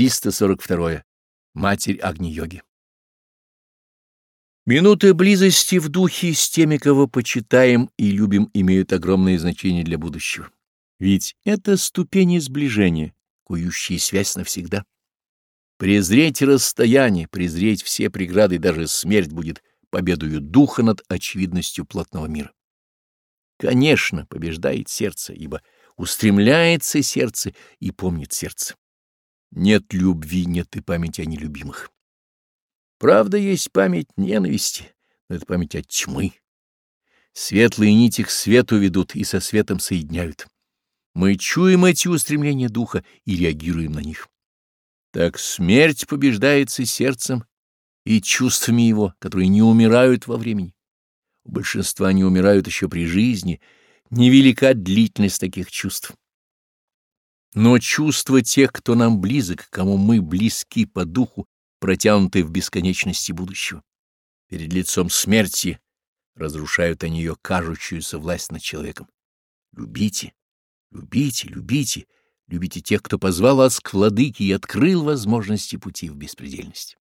342. Матерь Агни-йоги. Минуты близости в духе с теми, кого почитаем и любим, имеют огромное значение для будущего. Ведь это ступени сближения, кующие связь навсегда. Презреть расстояние, презреть все преграды, даже смерть будет победою духа над очевидностью плотного мира. Конечно, побеждает сердце, ибо устремляется сердце и помнит сердце. Нет любви, нет и памяти о нелюбимых. Правда, есть память ненависти, но это память от тьмы. Светлые нити к свету ведут и со светом соединяют. Мы чуем эти устремления духа и реагируем на них. Так смерть побеждается сердцем и чувствами его, которые не умирают во времени. У большинства они умирают еще при жизни. Невелика длительность таких чувств. Но чувства тех, кто нам близок, кому мы близки по духу, протянуты в бесконечности будущего. Перед лицом смерти разрушают они ее кажущуюся власть над человеком. Любите, любите, любите, любите тех, кто позвал вас к владыке и открыл возможности пути в беспредельность.